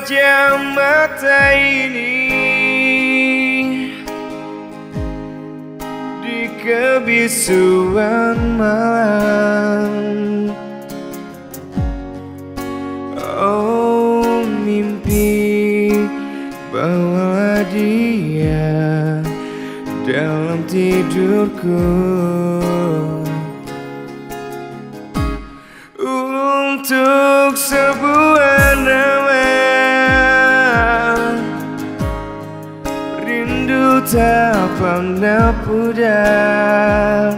pejam mata ini Di kebisuan malam. Oh mimpi bawalah dia dalam tidurku. Untuk sebuah tak pernah pudar.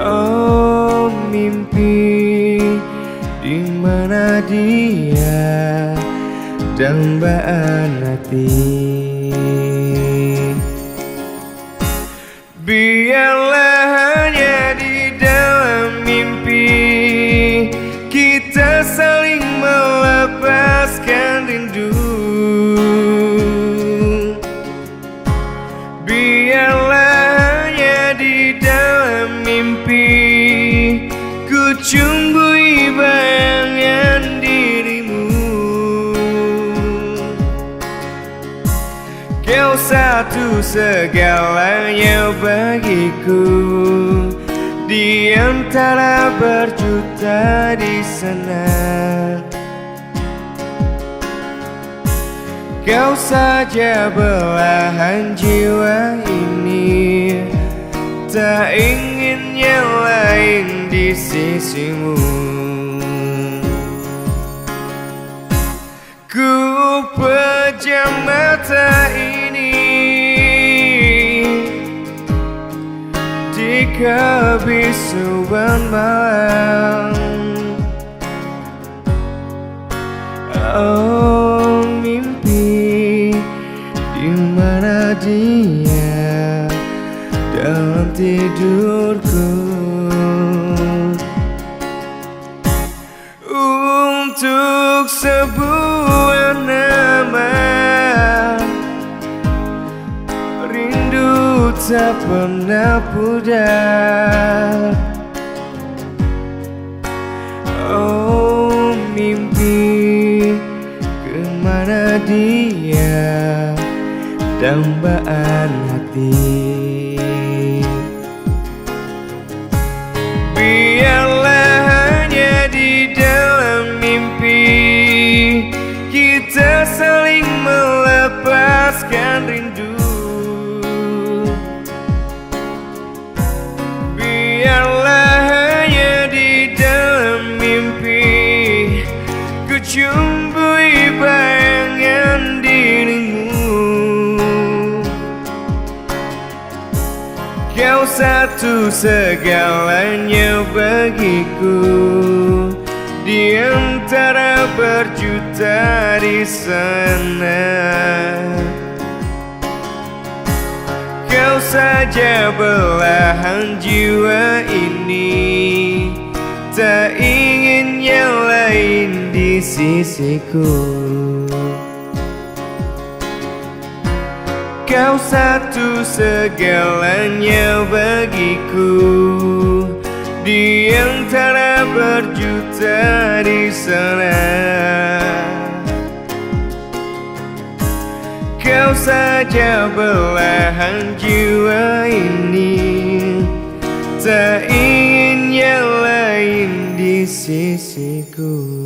Oh mimpi di mana dia dambaan hati Biarlah hanya di dalam mimpi Ku cumbui bayangan dirimu. Kau satu segalanya bagiku. Di antara berjuta di sana Kau saja belahan jiwa ini. Tak ingin yang lain di sisimu. Ku pejam mata ini. Di kebisuan malam. Oh sebuah nama. Rindu tak pernah pudar. Oh mimpi ke mana dia? Dambaan hati Cumbui bayangan dirimu. Kau satu segalanya bagiku. Di antara berjuta di sana. Kau saja belahan jiwa sisiku. Kau satu segalanya bagiku. Di antara berjuta di sana. Kau saja belahan jiwa ini. Tak ingin yang lain di sisiku